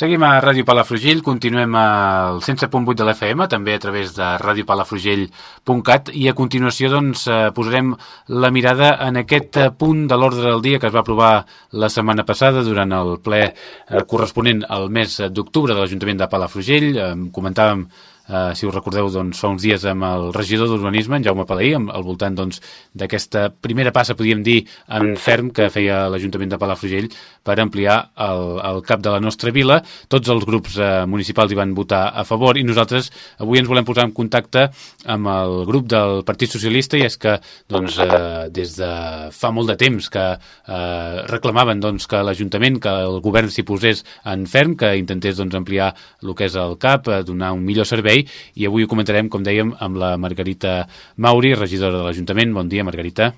Seguim a Ràdio Palafrugell, continuem al 107.8 de l'FM, també a través de radiopalafrugell.cat i a continuació doncs, eh, posarem la mirada en aquest eh, punt de l'ordre del dia que es va aprovar la setmana passada durant el ple eh, corresponent al mes d'octubre de l'Ajuntament de Palafrugell. Comentàvem Uh, si us recordeu, doncs, fa uns dies amb el regidor d'Urbanisme, en Jaume Palaí, amb, al voltant doncs, d'aquesta doncs, primera passa, podríem dir, en ferm que feia l'Ajuntament de Palafrugell per ampliar el, el cap de la nostra vila. Tots els grups uh, municipals hi van votar a favor i nosaltres avui ens volem posar en contacte amb el grup del Partit Socialista i és que doncs, uh, des de fa molt de temps que uh, reclamaven doncs, que l'Ajuntament, que el govern s'hi posés en ferm, que intentés doncs, ampliar el que és el CAP, uh, donar un millor servei i avui ho comentarem, com dèiem, amb la Margarita Mauri, regidora de l'Ajuntament. Bon dia, Margarita.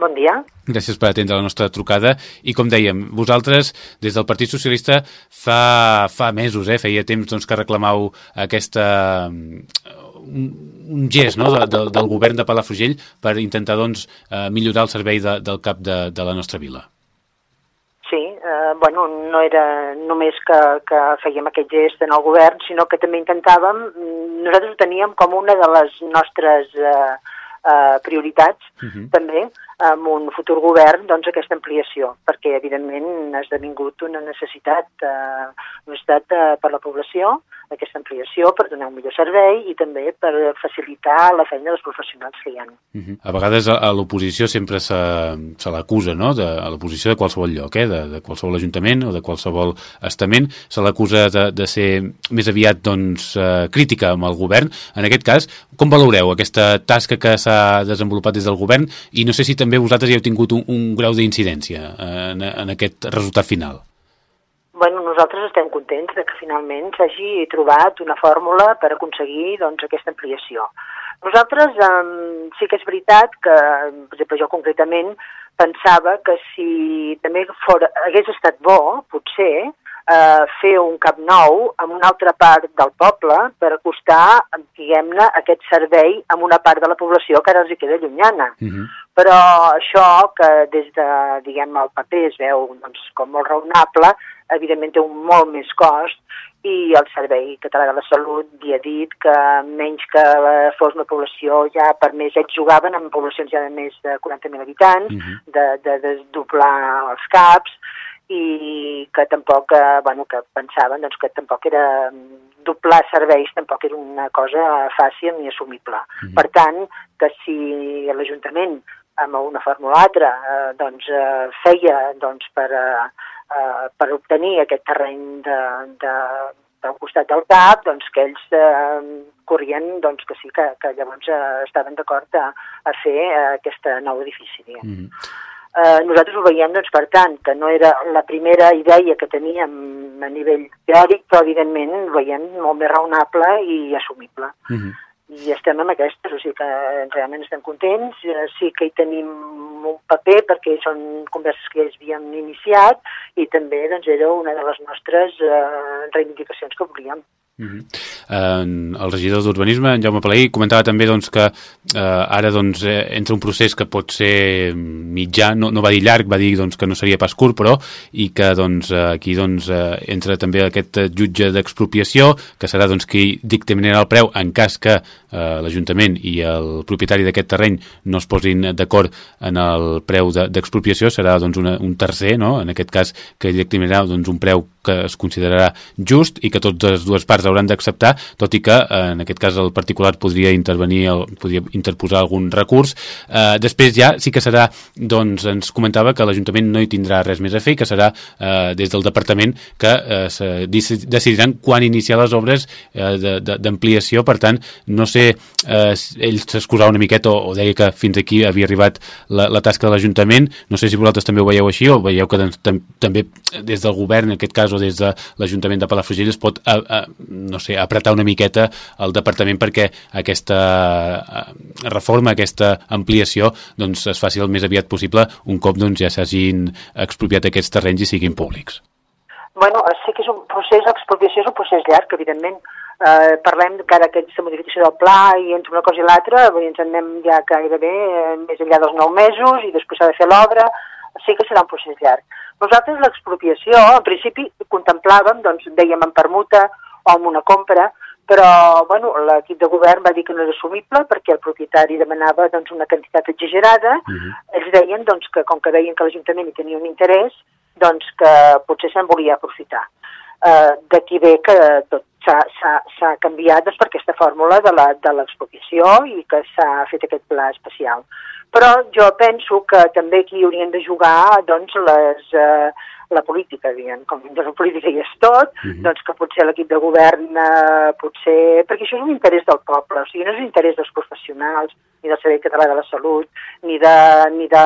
Bon dia. Gràcies per atendre la nostra trucada. I com dèiem, vosaltres, des del Partit Socialista, fa, fa mesos, eh, feia temps doncs, que reclamau aquesta, un, un gest no, de, de, del govern de Palafrugell per intentar doncs, eh, millorar el servei de, del cap de, de la nostra vila eh, bueno, no era només que, que fèiem aquest gest en el govern, sinó que també intentàvem, nosaltres ho teníem com una de les nostres eh, eh, prioritats, uh mhm. -huh. també, amb un futur govern, doncs, aquesta ampliació, perquè, evidentment, ha esdevingut una necessitat, eh, necessitat eh, per la població, aquesta ampliació per donar un millor servei i també per facilitar la feina dels professionals que hi ha. Uh -huh. A vegades a, a l'oposició sempre se, se l'acusa, no?, de, a l'oposició de qualsevol lloc, eh?, de, de qualsevol ajuntament o de qualsevol estament, se l'acusa de, de ser més aviat, doncs, eh, crítica amb el govern. En aquest cas, com valoreu aquesta tasca que s'ha desenvolupat des del govern i no sé si també vosaltres hi heu tingut un, un grau d'incidència en, en aquest resultat final? bueno, nosaltres estem contents de que finalment s'hagi trobat una fórmula per aconseguir doncs, aquesta ampliació. Nosaltres eh, sí que és veritat que, per exemple, jo concretament pensava que si també fora, hagués estat bo, potser, eh, fer un cap nou en una altra part del poble per acostar, diguem-ne, aquest servei a una part de la població que ara els hi queda llunyana. Uh mhm. -huh. Però això, que des de, diguem, el paper es veu doncs, com molt raonable, evidentment té un molt més cost i el Servei Català de la Salut havia dit que menys que fos una població ja per més, ells jugaven amb poblacions ja de més de 40.000 habitants, uh -huh. de, de, de doblar els CAPs, i que tampoc, eh, bueno, que pensaven doncs, que tampoc era doblar serveis tampoc era una cosa fàcil ni assumible. Uh -huh. Per tant, que si l'Ajuntament amb una forma o altra eh, doncs, eh, feia doncs, per, eh, per obtenir aquest terreny de, de, del costat del CAP, doncs que ells eh, corrien doncs, que sí, que, que llavors eh, estaven d'acord a, a fer eh, aquest nou edifici. Diguem. Mm. Eh, nosaltres ho veiem, doncs, per tant, que no era la primera idea que teníem a nivell teòric, però evidentment ho veiem molt més raonable i assumible. Mm -hmm i estem amb aquestes, o sigui que realment estem contents, eh, sí que hi tenim un paper perquè són converses que ja havíem iniciat i també doncs, era una de les nostres eh, reivindicacions que volíem. -huh. eh, el regidor d'Urbanisme, en Jaume Palaí, comentava també doncs, que eh, ara doncs, eh, entra un procés que pot ser mitjà, no, no va dir llarg, va dir doncs, que no seria pas curt, però i que doncs, aquí doncs, eh, entra també aquest jutge d'expropiació, que serà doncs, qui dictaminarà el preu en cas que eh, l'Ajuntament i el propietari d'aquest terreny no es posin d'acord en el preu d'expropiació, de, serà doncs, una, un tercer, no? en aquest cas, que dictaminarà doncs, un preu que es considerarà just i que totes dues parts hauran d'acceptar, tot i que eh, en aquest cas el particular podria intervenir, el, podria interposar algun recurs. Eh, després ja sí que serà, doncs ens comentava que l'Ajuntament no hi tindrà res més a fer que serà eh, des del departament que eh, se decidiran quan iniciar les obres eh, d'ampliació, per tant, no sé, eh, ell s'excusava una miqueta o, o deia que fins aquí havia arribat la, la tasca de l'Ajuntament, no sé si vosaltres també ho veieu així o veieu que doncs, també des del govern, en aquest cas, o des de l'Ajuntament de Palafrugell es pot, a, a, no sé, apretar una miqueta el departament perquè aquesta reforma, aquesta ampliació doncs, es faci el més aviat possible un cop doncs, ja s'hagin expropiat aquests terrenys i siguin públics. Bueno, sí que és un procés, l'expropiació és un procés llarg, evidentment. Eh, parlem que ara aquesta modificació del pla i entre una cosa i l'altra, ens en anem ja gairebé eh, més enllà dels nou mesos i després s'ha de fer l'obra, sí que serà un procés llarg Nosaltres l'expropiació, en principi, contemplàvem, doncs, dèiem en permuta o en una compra, però bueno, l'equip de govern va dir que no era assumible perquè el propietari demanava doncs, una quantitat exagerada. Uh -huh. Ells deien doncs, que com que veien que l'Ajuntament hi tenia un interès, doncs que potser se'n volia aprofitar. Uh, D'aquí ve que tot s'ha canviat doncs, per aquesta fórmula de l'expropiació i que s'ha fet aquest pla especial. Però jo penso que també aquí haurien de jugar doncs, les, uh, la política, diguem, com de la política hi és tot, mhm. -huh. doncs que potser l'equip de govern, eh, potser... Perquè això és un interès del poble, o sigui, no és un interès dels professionals, ni del Servei Català de la Salut, ni de, ni de,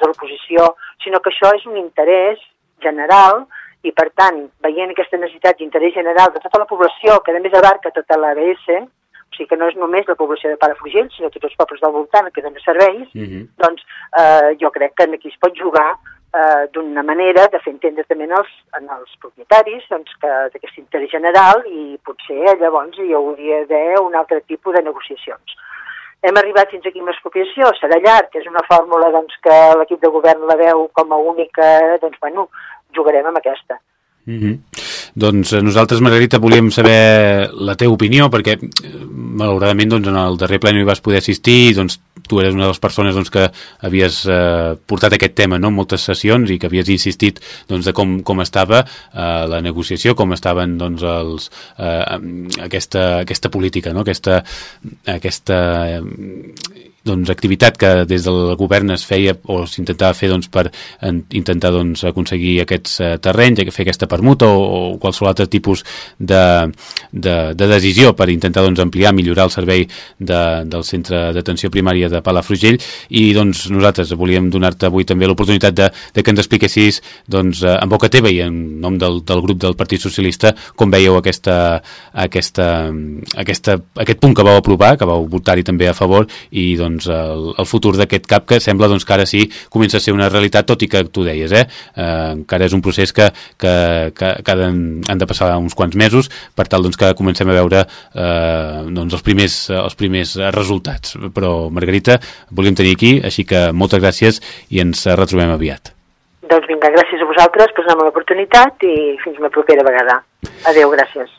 de l'oposició, sinó que això és un interès general i, per tant, veient aquesta necessitat d'interès general de tota la població, que a més abarca tota l'ABS, o sigui que no és només la població de Palafrugell, sinó tots els pobles del voltant que donen serveis, uh mhm. -huh. doncs eh, jo crec que aquí es pot jugar eh, d'una manera de fer entendre també als, en els propietaris doncs, que d'aquest interès general i potser llavors hi hauria d'haver un altre tipus de negociacions. Hem arribat fins aquí amb l'expropiació, serà llarg, és una fórmula doncs, que l'equip de govern la veu com a única, doncs bueno, jugarem amb aquesta. Mm -hmm. Doncs eh, nosaltres, Margarita, volíem saber la teva opinió, perquè eh, malauradament doncs, en el darrer ple hi vas poder assistir i doncs, tu eres una de les persones doncs, que havies eh, portat aquest tema no? en moltes sessions i que havies insistit doncs, de com, com estava eh, la negociació, com estaven doncs, els, eh, aquesta, aquesta política, no? aquesta, aquesta doncs, activitat que des del govern es feia o s'intentava fer doncs, per en, intentar doncs, aconseguir aquests uh, terrenys, fer aquesta permuta o, o qualsevol altre tipus de, de, de decisió per intentar doncs, ampliar, millorar el servei de, del centre d'atenció primària de Palafrugell. I doncs, nosaltres volíem donar-te avui també l'oportunitat de, de que ens expliquessis doncs, en boca teva i en nom del, del grup del Partit Socialista com veieu aquesta, aquesta, aquesta, aquest punt que vau aprovar, que vau votar-hi també a favor i doncs doncs, el, el futur d'aquest CAP que sembla doncs, que ara sí comença a ser una realitat, tot i que tu deies, eh? eh encara és un procés que, que, que, que han, han de passar uns quants mesos per tal doncs, que comencem a veure eh, doncs, els, primers, els primers resultats. Però, Margarita, volíem tenir aquí, així que moltes gràcies i ens retrobem aviat. Doncs vinga, gràcies a vosaltres per donar-me l'oportunitat i fins la propera vegada. Adéu, gràcies.